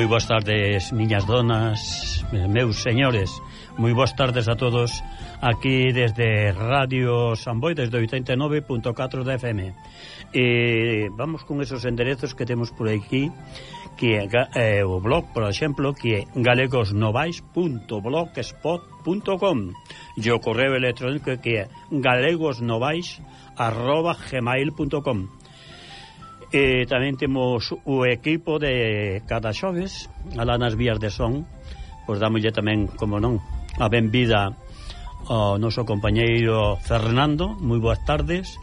Moi boas tardes, miñas donas, meus señores. Moi boas tardes a todos aquí desde Radio San Boi, desde 89.4 da FM. E vamos con esos enderezos que temos por aquí, que é eh, o blog, por exemplo, que é galegosnovais.blogspot.com e o correo electrónico que é galegosnovais.gmail.com E tamén temos o equipo de cada xoves, alá nas vías de son, pois damoslle tamén, como non, a benvida ao noso compañeiro Fernando, moi boas tardes,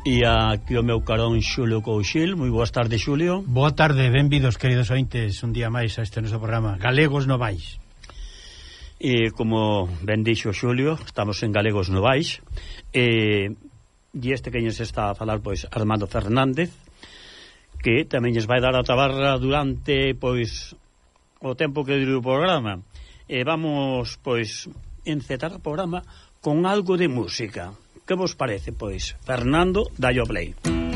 e aquí o meu carón Xulio Couchil, moi boas tardes, Xulio. Boa tarde, benvidos, queridos ointes, un día máis a este noso programa, Galegos Novais. E como ben dixo Xulio, estamos en Galegos Novais, e, e este que nos está a falar, pois, Armando Fernández, que tamén lles vai dar a tabarra durante pois o tempo que dure o programa. E vamos pois encetar o programa con algo de música. Que vos parece, pois? Fernando Dallo Play. Música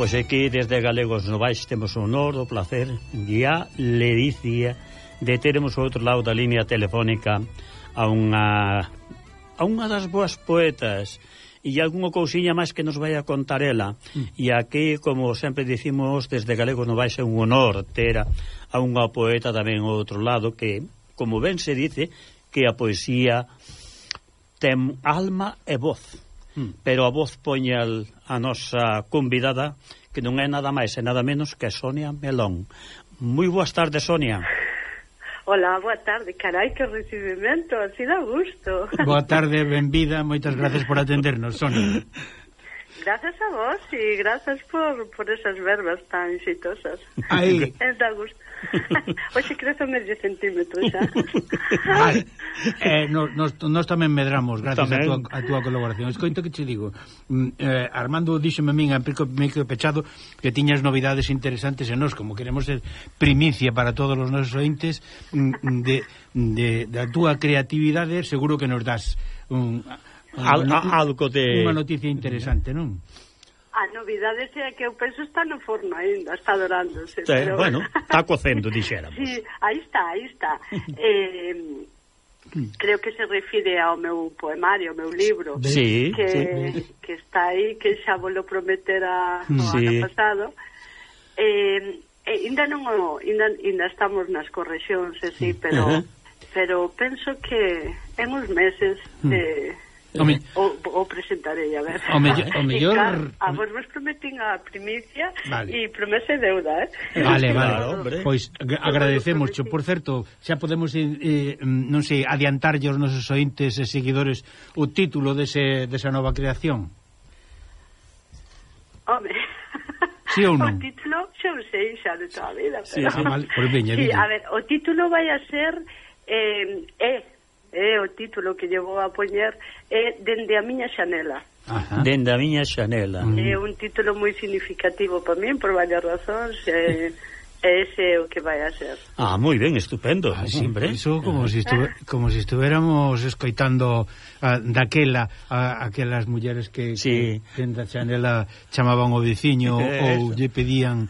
pois é desde Galegos Novais temos o honor, o placer e a ledicia de termos o outro lado da línea telefónica a unha a unha das boas poetas e algunha cousiña máis que nos vai a contar ela. Mm. E aquí, como sempre dicimos, desde Galegos Novais é un honor ter a unha poeta tamén ao outro lado que, como ben se dice, que a poesía ten alma e voz. Mm. pero a voz poña a nosa convidada, que non é nada máis e nada menos que Sonia Melón. Moi boas tardes, Sonia. Hola, boa tarde, carai, que recibimento, así da gusto. Boa tarde, benvida, moitas gracias por atendernos, Sonia. Gracias a vos e gracias por, por esas verbas tan exitosas. Aí. É da gusto. Oxe crezo medio centímetro xa. Ai, eh, nos, nos, nos tamén medramos gracias tamén. a túa, a túa colaboración. Escoito que che digo, mm, eh, Armando díxeme a min a pico pico pechado que tiñas novidades interesantes e nos como queremos ser primicia para todos os nosos ointes mm, de, de, da túa creatividade seguro que nos das un Al, a, algo te... Unha noticia interesante, non? A novidade é que o peso está no forno ainda, está dorándose. Sí, pero... Bueno, está cocendo, dixéramos. sí, aí está, aí está. eh, creo que se refire ao meu poemario, ao meu libro, sí, que, sí. que está aí, que xa vos lo prometera o sí. ano pasado. Eh, eh, ainda non o, ainda, ainda estamos nas correxións, eh, sí, pero, uh -huh. pero penso que en uns meses... Mm. Eh, O me... presentarei, a ver. O, mello, o mellor... A vos vos prometín a primicia vale. e promese deuda, eh? Vale, vale. Claro, hombre. pois agradecemos, por certo, xa podemos, eh, eh, non sei, adiantarlle aos nosos ointes e seguidores o título dese, desa nova creación. Home... Sí ou non? O título xa o sei xa de toda a vida. Pero... Pois sí, sí, mal, por veña, sí, a ver, o título vai a ser eh, eh é o título que llevo a poñer é Dende a miña xanela. Ajá. Dende a miña xanela. É un título moi significativo para min por varias razóns, eh, Ese é o que vai a ser. Ah, moi ben, estupendo, ah, sempre. Iso como se si estuve, ah. como se si estuviéramos escoitando ah, daquela a, aquelas mulleres que, sí. que dentro da chanela chamaban o veciño ou lle pedían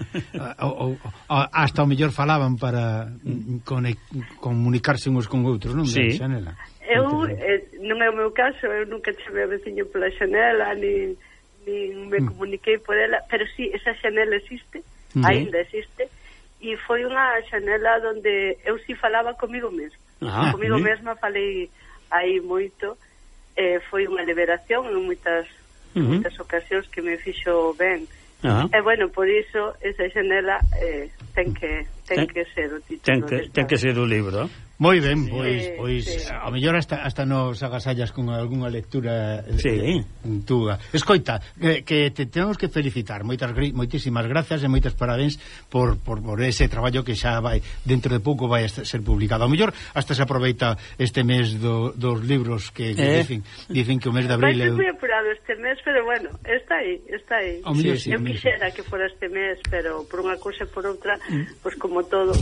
ou, hasta o mellor falaban para conect, comunicarse uns con outros, non? Sí. Da chanela. Eu, eh, non é o meu caso, eu nunca chamei o veciño pola chanela, nin, nin me mm. comuniquei por ela, pero si, sí, esa chanela existe, mm. ainda existe, e foi unha xanela onde eu si falaba comigo mesma. Ah, comigo ¿sí? mesma falei aí moito. Eh, foi unha liberación en moitas, uh -huh. moitas ocasións que me fixo ben. Ah. E eh, bueno, por iso esa xanela eh, ten que ten, ten que ser o título. Ten que, ten que ser o libro. Moi ben, pois, pois sí. Pois, a mellor hasta, hasta nos agasallas con algunha lectura eh, sí. Eh, túa. Escoita, que, que te temos que felicitar, moitas moitísimas grazas e moitas parabéns por, por, por ese traballo que xa vai dentro de pouco vai ser publicado. A mellor hasta se aproveita este mes do, dos libros que, que eh? dicen, dicen que o mes de abril... Vai ser moi apurado este mes, pero bueno, está aí, está aí. Mellor, sí, sí, Eu quixera que fora este mes, pero por unha cousa e por outra, mm. pois pues como todo...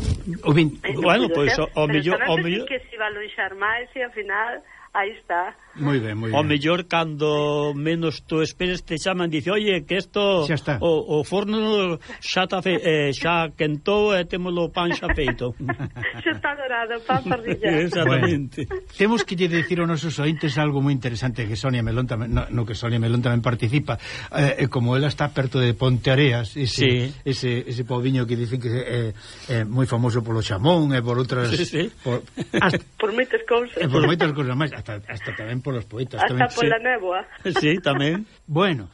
O, vin... bueno, pois pues, o, o mellor... Mas eu meu... que se valorizar mais e afinal Aí está. Moi ben, moi ben. O mellor cando menos tú esperes te chaman dice, "Oye, que isto o, o forno xa ta fe, eh, xa quentou e temos o pan xa feito." xa está dorado, pan parrilla. Exactamente. Bueno, temos que lle dicir aos nosos ointes algo moi interesante que Sonia Melón tamén no, no que Sonia Melón tamén participa, eh, eh como ela está perto de Ponteareas, ese sí. ese ese poviño que dicen que é eh, eh, moi famoso polo chamón e eh, por outras sí, sí. por hasta, por moitas cousas. Eh, por moitas cousas máis hasta, hasta tamén polos poetas. Hasta tamén, pola sí. néboa. Sí, tamén. bueno,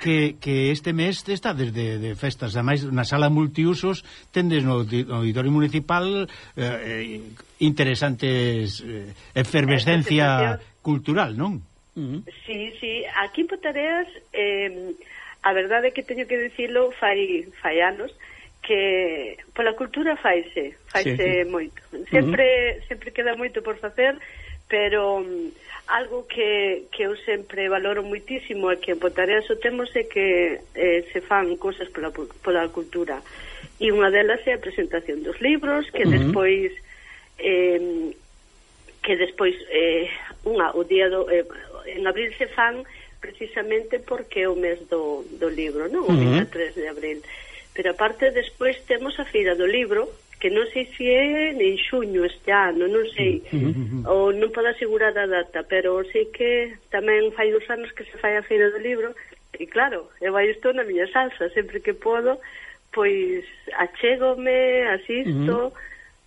que, que este mes está desde de festas, ademais na sala multiusos tendes no auditorio municipal eh, eh, interesantes eh, efervescencia cultural, non? Uh. Sí, sí, aquí en Potareas eh, a verdade que teño que dicilo fai, fai anos que pola cultura faise, faise sí, sí. moito. Sempre uh -huh. sempre queda moito por facer pero mm, algo que, que eu sempre valoro muitísimo é que en Potareas o temos é que eh, se fan cousas pola, pola cultura e unha delas é a presentación dos libros que uh -huh. despois eh, que despois eh, unha, o día do, eh, en abril se fan precisamente porque é o mes do, do libro non? o uh -huh. 23 de abril pero aparte despois temos a feira do libro que non sei se é en xuño este ano, non sei, ou non podo asegurar a data, pero sei que tamén fai dos anos que se fai a Feira do Libro, e claro, eu vai isto na miña salsa, sempre que podo, pois achégome, asisto,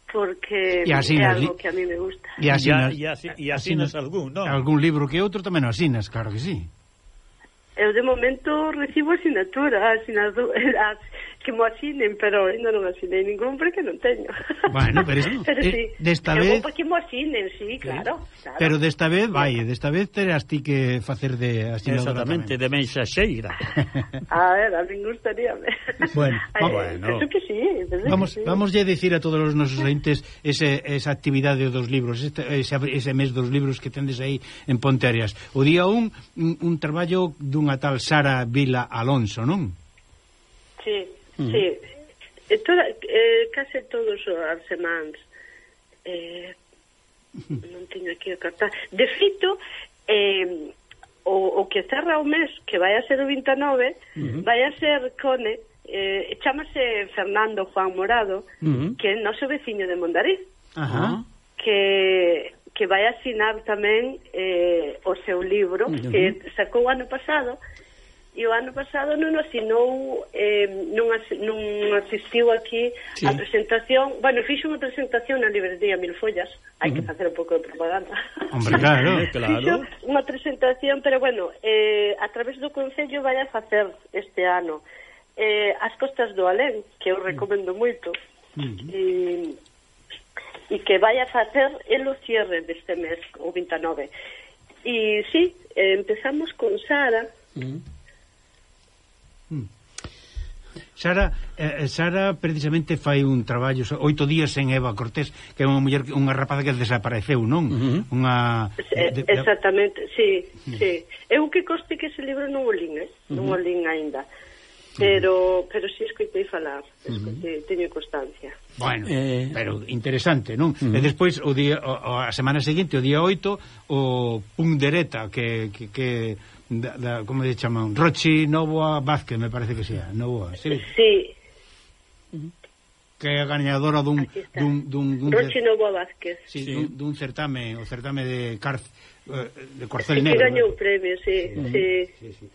porque é algo que a mí me gusta. E asinas, e, así, e asinas, algún, non? Algún libro que outro tamén asinas, claro que sí. Eu de momento recibo asignatura, asignatura que mo asinen, pero ainda non asinei ningún porque non teño. Bueno, pero, pero eh, sí, desta de vez... porque mo asinen, sí, claro, claro. Pero desta vez, vai, desta vez terás ti que facer de asinadora Exactamente, tamén. de mensaxeira. A ver, a min gustaríame. Bueno, Ay, bueno. Penso que sí, penso vamos, que sí. Vamos a decir a todos os nosos entes ese, esa actividade dos libros, este, ese, ese mes dos libros que tendes aí en Ponte Arias. O día un, un, un traballo dunha tal Sara Vila Alonso, non? Sí. Mm. Sí. E toda, eh, case todos os arsemáns eh, non teño aquí a carta De feito, eh, o, o que cerra o mes, que vai a ser o 29, uh -huh. vai a ser Cone, eh, chamase Fernando Juan Morado, uh -huh. que é noso veciño de Mondariz, uh -huh. que que vai asinar tamén eh, o seu libro, uh -huh. que sacou ano pasado, e o ano pasado non asinou eh, non, as, non asistiu aquí sí. a presentación. Bueno, fixo unha presentación na librería Mil Follas. Hai uh -huh. que facer un pouco de propaganda. Hombre, claro, claro. fixo unha presentación, pero bueno eh, a través do Concello vai a facer este ano. Eh, as costas do Alén que eu recomendo moito. Uh -huh. e, e que vai a facer el o cierre deste mes o 29 e sí, eh, empezamos con Sara. Uh -huh Sara, eh, eh, Sara precisamente fai un traballo oito días en Eva Cortés, que é unha muller unha rapaza que desapareceu, non? Uh -huh. Unha eh, de, de... Exactamente, sí, uh -huh. sí. Eu que coste que ese libro non o lin, eh? Non uh -huh. o lin aínda. Pero pero si sí escoitei falar, escoitei, uh -huh. teño constancia. Bueno, eh... pero interesante, non? Uh -huh. E despois o día o, a semana seguinte, o día 8, o Pundereta que que, que da, da, como se chaman, Rochi Novoa Vázquez, me parece que sea, Novoa, sí. Sí. Que é a gañadora dun dun dun dun Rochi Novoa Vázquez. Sí, sí. Dun, dun certame, o certame de Car eh, de Corcel sí, Negro. Que gañou un premio, sí, sí. sí. sí, sí.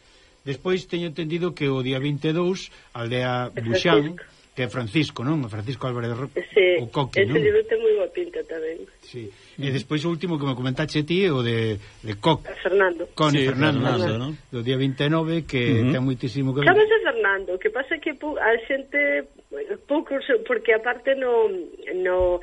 Despois teño entendido que o día 22, aldea Buxán, que é Francisco, non? O Francisco Álvarez Ro... sí, o Coqui, ese non? libro ten moi boa pinta tamén. Sí. E despois o último que me comentaste ti o de, de Coqui. Eh, Fernando. Con sí, Fernando, Fernando ¿no? do día 29 que uh -huh. ten moitísimo que ver. Sabes Fernando, que pasa que a xente poucos porque aparte no no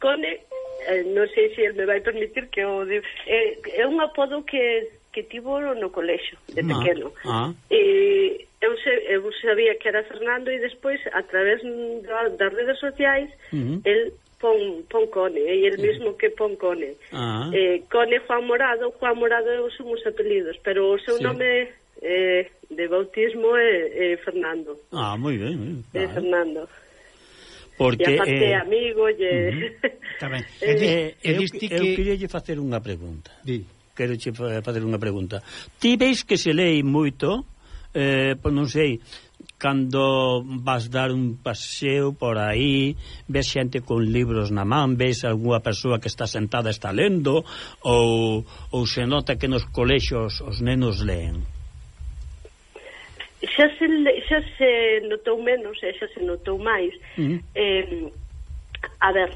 Cone eh, non sei se el me vai permitir que o de, eh, é un apodo que que tivo no colexo de ah, pequeno. Ah, ah. E eu, se, eu sabía que era Fernando e despois a través da, das redes sociais uh -huh. el pon, pon Cone eh, e el mismo que pon Cone uh -huh. eh, Cone Juan Morado Juan Morado eu son os apelidos pero o seu sí. nome eh, de bautismo é, é Fernando Ah, moi ben, moi ben. É Fernando Porque, e aparte eh... amigo lle... Uh -huh. Tamén. eh, eh, eu, que... eu queria facer unha pregunta Di. Quero che facer unha pregunta Ti veis que se lei moito eh, non sei, cando vas dar un paseo por aí, ves xente con libros na man, ves algunha persoa que está sentada está lendo, ou, ou se nota que nos colexios os nenos leen? Xa se, xa se notou menos, xa se notou máis. Uh -huh. eh, a ver,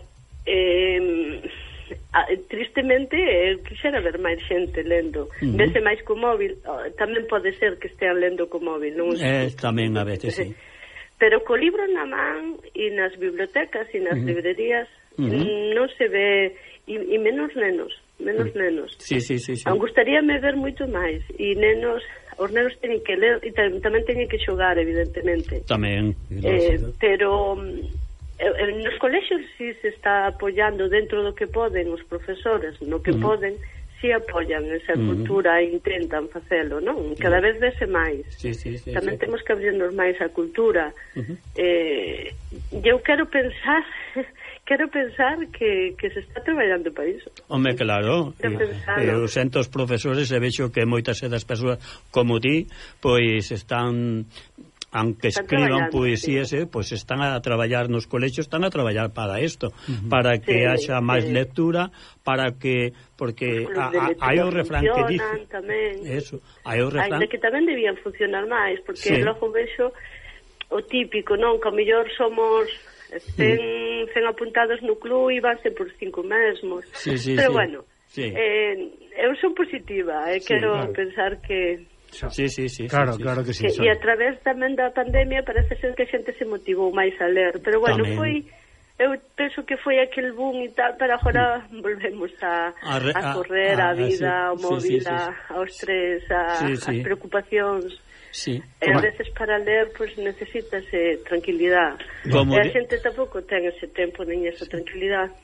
eh, a, tristemente eu quixera ver máis xente lendo. Uh -huh. Vese máis co móvil, ah, tamén pode ser que estean lendo co móvil, non? Eh, tamén a veces, sí. Pero co libro na man e nas bibliotecas e nas uh -huh. librerías uh -huh. non se ve e, e menos nenos, menos uh -huh. nenos. Sí, sí, sí, sí. Gustaríame ver moito máis e nenos os nenos teñen que ler e tamén teñen que xogar, evidentemente. Tamén. Eh, pero mm, Eh, eh, nos colexios si se está apoiando dentro do que poden os profesores, no que mm. poden si apoyan esa mm. cultura e intentan facelo, non? Mm. Cada vez vese máis. Sí, sí, sí, Tamén sí. temos que abrirnos máis a cultura. Uh -huh. eh, eu quero pensar quero pensar que, que se está traballando para iso. Home, claro. Eh, eu sento os profesores e vexo que moitas das persoas como ti, pois están aunque escriban poesías, eh, pues están a traballar nos colexios, están a traballar para isto, uh -huh. para que sí, haxa máis sí. lectura, para que porque hai o refrán que dice tamén. Eso, hai o refrán. Ainda que tamén debían funcionar máis, porque sí. logo vexo o típico, non, que a mellor somos ten, mm. ten apuntados no club e vanse por cinco mesmos. Sí, sí, Pero sí. bueno, sí. Eh, eu son positiva, eh, sí, quero claro. pensar que xa. Sí, sí, sí, claro, sí, claro que sí. Que, e a través tamén da pandemia parece ser que a xente se motivou máis a ler, pero bueno, tamén. foi eu penso que foi aquel boom e tal, pero agora volvemos a, a, re, a correr, a, a, a vida, sí, ao móvil, sí, sí, sí. A, ao estrés, a, sí, sí. as preocupacións. Sí. E a veces para ler pues, necesitas eh, tranquilidade. Como e a xente tampouco ten ese tempo nin esa tranquilidade.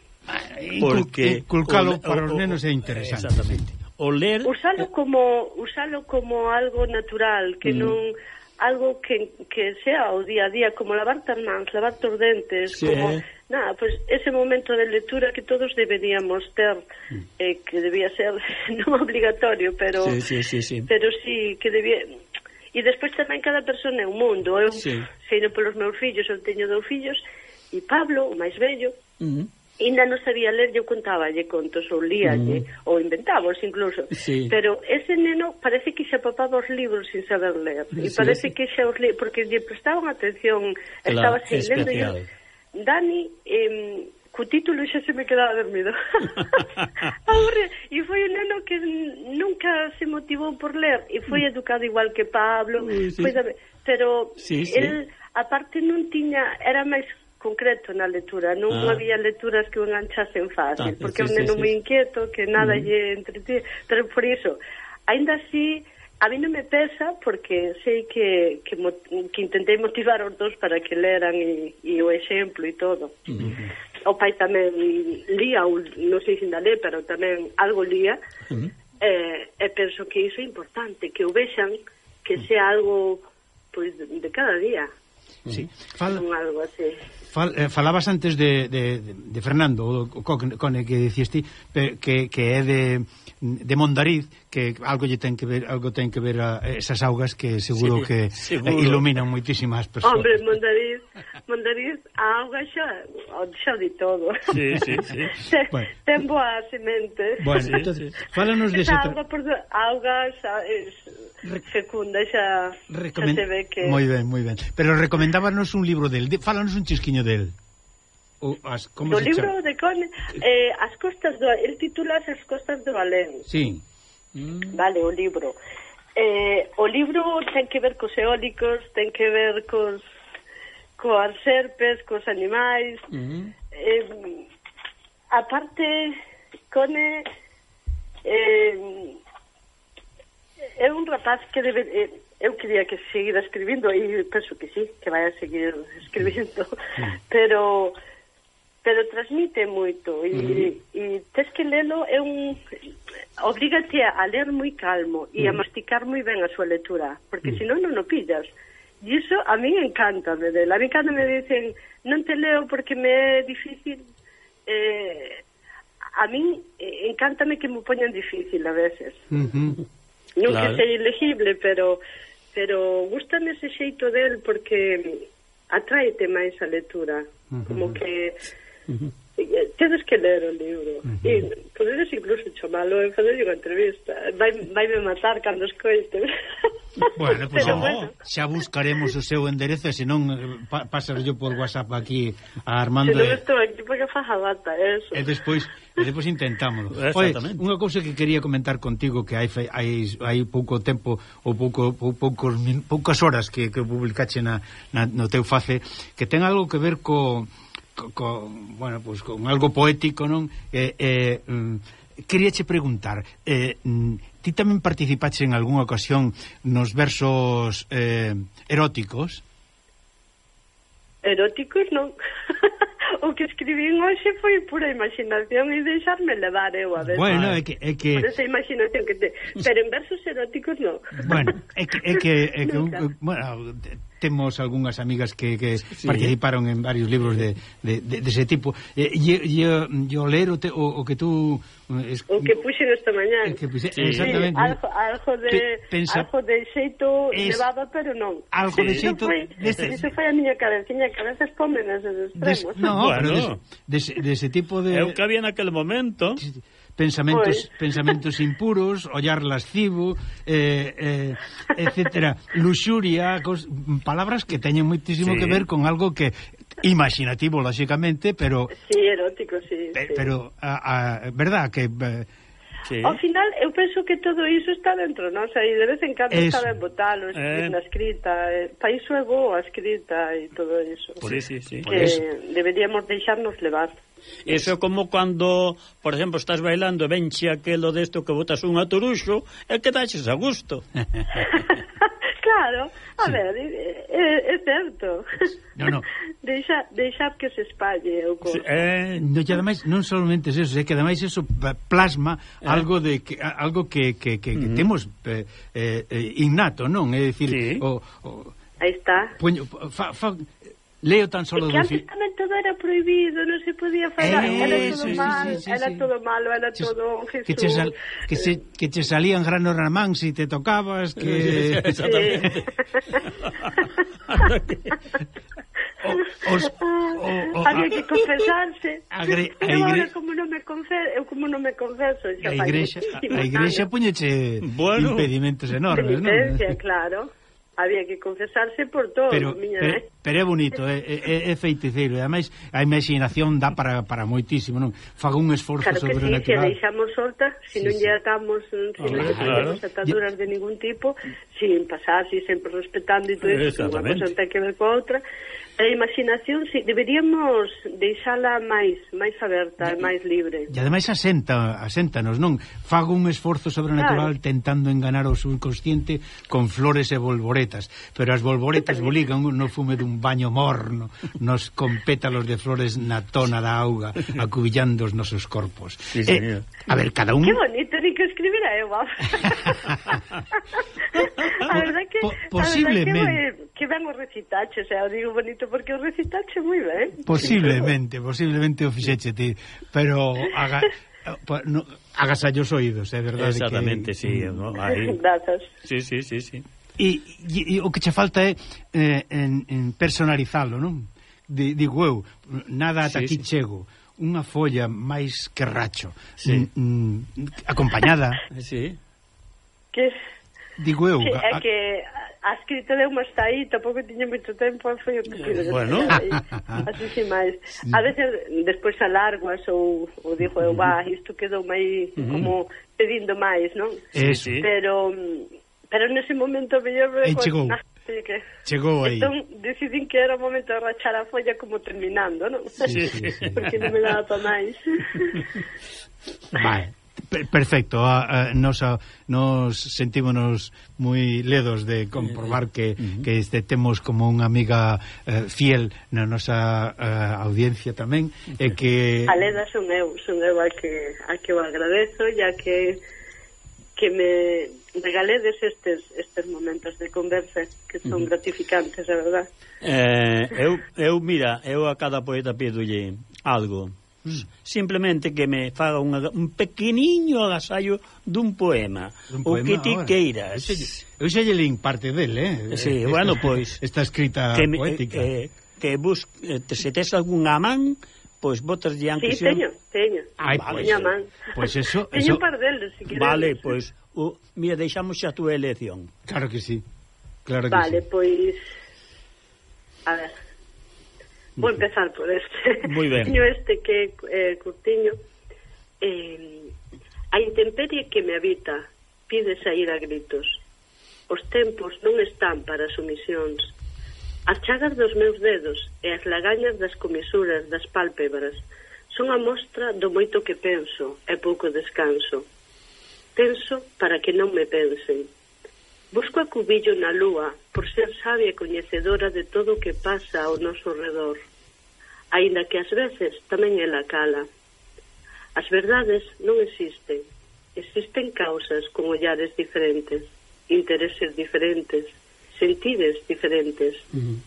Porque inculcalo para os nenos é interesante. Exactamente o ler usalo eh, como usalo como algo natural, que mm. non algo que, que sea o día a día, como lavarte as mans, lavarte os dentes, sí. como eh. nada, pues ese momento de lectura que todos deberíamos ter, mm. eh, que debía ser non obligatorio, pero sí, sí, sí, sí. pero sí que debía e despois tamén cada persona é un mundo, eu sí. sei polos meus fillos, eu teño dous fillos e Pablo, o máis vello, uh mm-hmm. -huh Ainda non sabía ler, eu contaballe contos ou líalle, mm. ou inventábamos incluso. Sí. Pero ese neno parece que xa papaba os libros sin saber ler. E sí, parece sí. que xa os li... porque lle prestaban atención, claro, estaba así lendo. E, Dani, eh, co título xa se me quedaba dormido. E foi un neno que nunca se motivou por ler, e foi educado igual que Pablo, Sí, sí. foi, pero sí, sí. el aparte non tiña, era máis concreto na lectura, non ah. había lecturas que o enganchasen fácil, ah, porque sí, é un neno sí, sí. moi inquieto, que nada mm. lle entretiene, pero por iso, aínda así, a mí non me pesa, porque sei que, que, que intentei motivar os dous para que leran e, e o exemplo e todo. Mm -hmm. O pai tamén lía, ou, non sei se ainda lé, pero tamén algo lía, mm -hmm. e, e penso que iso é importante, que o vexan que sea algo pois, de, de cada día. Sí. Fal, algo así. Fal, eh, falabas antes de, de, de Fernando, o Cone, que dicieste, que, que é de, de Mondariz, que algo lle ten que ver, algo ten que ver a esas augas que seguro sí, que eh, seguro. iluminan moitísimas persoas. Hombre, Mondariz, Mondariz a auga xa, xa di todo. Sí, sí, sí. Ten, bueno. ten boa semente. Bueno, sí, entonces, sí. fálanos de esa... Auga, por, auga xa, es, Fecunda xa, Recomen... xa se ve que... Moi ben, moi ben. Pero recomendábanos un libro del. Fálanos un chisquiño del. O as, como do se libro chama? de Cone, eh, as costas do... El titula As costas do Alén. Sí. Mm. Vale, o libro. Eh, o libro ten que ver cos eólicos, ten que ver cos coas serpes, cos animais. Mm eh, aparte, Cone eh, é un rapaz que debe, eh, eu quería que seguira escribindo e penso que sí, que vai a seguir escribindo, pero pero transmite moito e, uh -huh. e tes que lelo é un obrígate a ler moi calmo e a masticar moi ben a súa lectura, porque uh senón non o pillas. E iso a mí encanta, dela. A mí cando me dicen non te leo porque me é difícil eh, a mí eh, encántame que me poñan difícil a veces. Uh -huh. Non claro. que sei ilegible, pero pero gustame ese xeito del porque atraete máis a lectura, uh -huh. como que uh -huh tedes que ler o libro uh -huh. e podedes incluso chamalo e fazer unha entrevista vai, vai me matar cando escoite Bueno, pues, Pero, bueno, xa buscaremos o seu enderezo e senón eh, pa, pasarlo por WhatsApp aquí a Armando. Se non estou aquí porque faja bata, eso. E despois, e despois intentámoslo. Oye, unha cousa que quería comentar contigo que hai hai, hai pouco tempo ou pouco pou, poucos poucas horas que que publicache na, na no teu face que ten algo que ver co co, bueno, pues, con algo poético, non? Eh, eh, mm, queríache preguntar, eh, mm, ti tamén participaste en algunha ocasión nos versos eh, eróticos? Eróticos non. o que escribín hoxe foi pura imaginación e deixarme levar eu a ver. Bueno, é que... É que... Por esa imaginación que te... Pero en versos eróticos non. Bueno, é que... É que, é que un, bueno, temos algunhas amigas que, que sí. participaron en varios libros de, de, de, de ese tipo. Eh, e, e, eh, e, o ler o, te, o, o que tú... Eh, es, o que puxen esta mañán. Que puxen, sí. Exactamente. Sí, algo, algo, de, Pensa... algo de xeito es... levaba, pero non. Algo sí. de xeito... Iso foi, iso foi a miña cabeciña, que a veces pomen esos extremos. Des, no, bueno. pero dese, dese, ese tipo de... É o que había naquele momento... Sí pensamentos pues... Pois. pensamentos impuros, ollar lascivo, eh, eh, etcétera, luxuria, cos, palabras que teñen moitísimo sí. que ver con algo que imaginativo lógicamente, pero Sí, erótico, sí. Pe, sí. Pero a, a verdad que eh, Sí. Ao final, eu penso que todo iso está dentro, non? O sei, de vez en cando es... está ben botalo, eh... na escrita, eh, pa iso é boa a escrita e todo iso. Por iso, sí, sí. Que eso. deberíamos deixarnos levar. Eso é como cando, por exemplo, estás bailando venche aquelo desto que botas un aturuxo e que daches a gusto. Claro, a sí. ver, eh, eh, é, é certo. No, no. Deixa, deixa que se espalle o corpo. Eh, no, e ademais non solamente eso, é que ademais eso plasma eh. algo de que algo que que, que, uh -huh. temos eh, eh, eh, innato, non? É dicir, sí. o, o Aí está. Poño, fa, fa, Leo tan solo que antes tamén todo era prohibido non se podía falar, eh, era todo sí, mal, sí, sí, sí, era sí. todo malo, era che, todo Jesús. Que che, sal, que, se, que che salían granos na man se si te tocabas, que... Sí, o, os, o, o, había que confesarse. Agre, a igre... Como non eh, me confeso, eu como non me confeso, xa a igrexa, a, a igrexa puñeche bueno, impedimentos enormes, non? claro había que confesarse por todo, pero, miña, pero, eh? pero é bonito, é, é, é feiticeiro, e ademais a imaginación dá para, para moitísimo, non? Fago un esforzo claro sobre sí, natural. Claro que si, se deixamos solta, se si sí, non lle sí. atamos, se non ah, lle claro. ataduras de ningún tipo, sin pasar, si sempre respetando e todo iso, unha cosa non ten que ver coa outra, a imaginación, si, deberíamos deixala máis, máis aberta, e, máis libre. E ademais asenta, aséntanos, non? Fago un esforzo sobrenatural claro. tentando enganar o subconsciente con flores e bolboretes borboletas, pero as borboletas boligan no fume dun baño morno, nos con pétalos de flores na tona da auga, acubillando os nosos corpos. Sí, eh, a ver, cada un... Que bonito, ni que escribira eu, A verdad que... Po posiblemente. Que, que ben eh, o recitache, o sea, digo bonito porque o recitache moi ben. Posiblemente, posiblemente o fixeche ti, pero... Aga, eh, no, agasallos oídos, é eh, verdade Exactamente, que... sí, no, aí. Grazas. Sí, sí, sí, sí e, e, e o que che falta é eh, en, en personalizalo, non? Di, digo eu, nada ata sí, aquí sí. chego unha folla máis que racho sí. mm, mm, acompañada sí. que digo eu que, a, é que a escrita deu uma está aí tampouco tiña moito tempo foi o que quero eh, bueno. Así sin máis a veces despois alarguas ou, ou digo eu, va, isto quedou máis uh -huh. como pedindo máis, non? Eh, sí, sí. pero mm, Pero nese momento mellor me chegou. Ah, que... Chegou aí. Entón, decidín que era o momento de rachar a folla como terminando, non? Sí, sí, sí. Porque non me daba para máis. Vale. Perfecto, a, a, nos, a, nos sentímonos moi ledos de comprobar que, uh -huh. que este temos como unha amiga eh, fiel na nosa eh, audiencia tamén e que... A leda son eu, son eu a que, a que o agradezo ya que que me regaledes estes, estes momentos de conversa que son gratificantes, a verdad. Eh, eu, eu, mira, eu a cada poeta pedolle algo. Mm. Simplemente que me faga unha, un pequeniño agasallo dun poema, dun poema o que ti queiras. Eu xa lle lín parte del, eh? Sí, esta, bueno, pois... Esta escrita que me, poética. Eh, que bus, eh, se tes algún amán pois botas de sí, teño, teño. Ai, vale, teño man. Pois eso, teño eso... un par deles, se queres. Vale, pois, o, mira, deixamos xa a túa elección. Claro que sí. Claro que vale, sí. pois a ver. Vou empezar por este. Moi ben. Teño este que é eh, curtiño. Eh, a intemperie que me habita pide sair a gritos. Os tempos non están para sumisións As chagas dos meus dedos e as lagañas das comisuras das pálpebras son a mostra do moito que penso e pouco descanso. Penso para que non me pensen. Busco a cubillo na lúa por ser sabia e coñecedora de todo o que pasa ao noso redor, aínda que ás veces tamén ela cala. As verdades non existen. Existen causas con ollares diferentes, intereses diferentes, sentides diferentes. Uh -huh.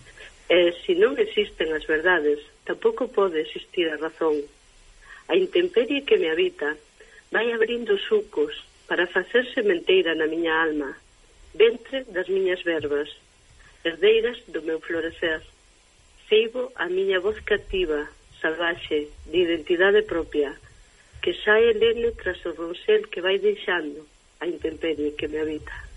E se non existen as verdades, tampouco pode existir a razón. A intemperie que me habita vai abrindo sucos para facer sementeira na miña alma, ventre das miñas verbas, herdeiras do meu florecer. Seibo a miña voz cativa, salvaxe, de identidade propia, que sae lene tras o ronsel que vai deixando a intemperie que me habita.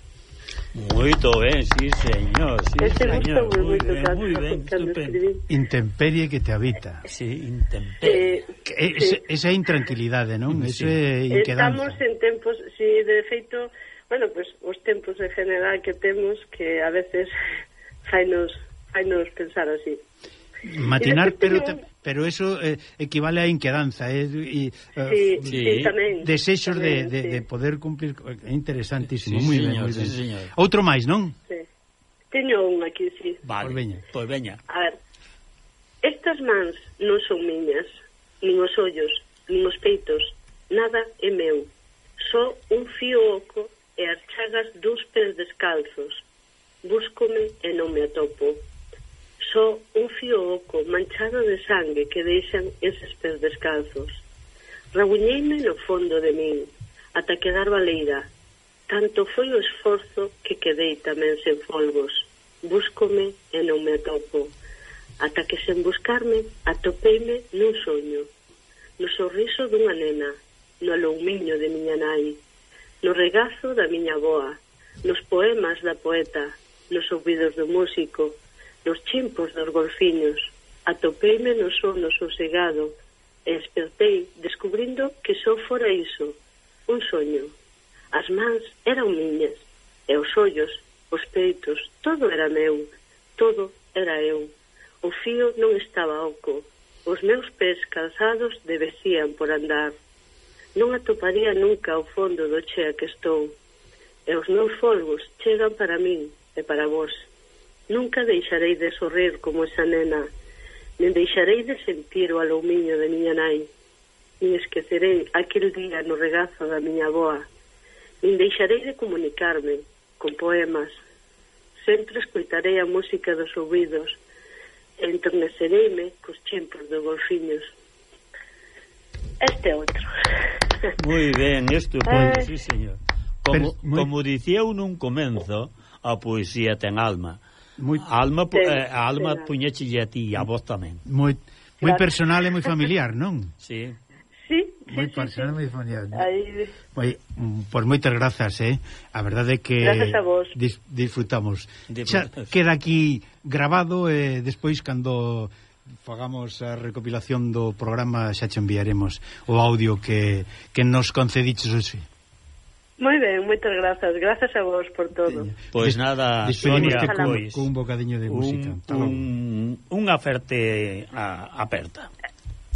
Moito ben, sí, señor, sí, este señor. Moi ben, moi ben, estupendo. Intemperie que te habita. Eh, sí, intemperie. Eh, es, sí. Esa intranquilidade, non? Sí. Ese inquedanza. Estamos en tempos, sí, de feito, bueno, pues, os tempos en general que temos que a veces fainos, fainos pensar así. Matinar, pero pero eso eh, equivale a inquedanza, eh, y, sí, uh, sí. Tamén, desexos tamén, de, de, sí. de poder cumplir, é interesantísimo, sí, moi ben, moi ben. Sí, señor. Outro máis, non? Sí. Teño un aquí, sí. Vale, pois veña. Pois veña. A ver, estas mans non son miñas, nin os ollos, nin os peitos, nada é meu, só un fío oco e as chagas dos pés descalzos. Búscome e non me atopo só un fío oco manchado de sangue que deixan eses pés descalzos. Rabuñeime no fondo de min, ata quedar baleira. Tanto foi o esforzo que quedei tamén sen folgos. Búscome e non me atopo. Ata que sen buscarme, atopeime nun soño. No sorriso dunha nena, no aloumiño de miña nai, no regazo da miña boa, nos poemas da poeta, nos ouvidos do músico, nos chimpos dos golfiños. Atopeime no sono sosegado e espertei descubrindo que só fora iso, un soño. As mans eran miñas, e os ollos, os peitos, todo era meu, todo era eu. O fío non estaba oco, os meus pés calzados debecían por andar. Non atoparía nunca o fondo do chea que estou, e os meus folgos chegan para min e para vos. Nunca deixarei de sorrir como esa nena, nen deixarei de sentir o alumiño de miña nai, nin esquecerei aquel día no regazo da miña boa, nin deixarei de comunicarme con poemas, sempre escoitarei a música dos ouvidos e enternecereime cos chimpos dos golfiños. Este outro. Moi ben, isto foi, pois, eh... sí, señor. Como, Pero, como dicía un un comenzo, a poesía ten alma Muy, a Alma, ten, eh, a Alma puñechille a ti e a vos tamén. Moi moi claro. personal e moi familiar, non? Sí. Sí, moi sí, personal sí. moi familiar. Aí... Pois, mm, pois moitas grazas, eh. A verdade é que a vos. Dis, disfrutamos. Xa queda aquí grabado e eh, despois cando fagamos a recopilación do programa xa che enviaremos o audio que, que nos concediches hoxe. Moi ben, moitas grazas. Grazas a vos por todo. Pois pues nada, Sonia, con, con un bocadiño de música. Un, un, un aferte a, aperta.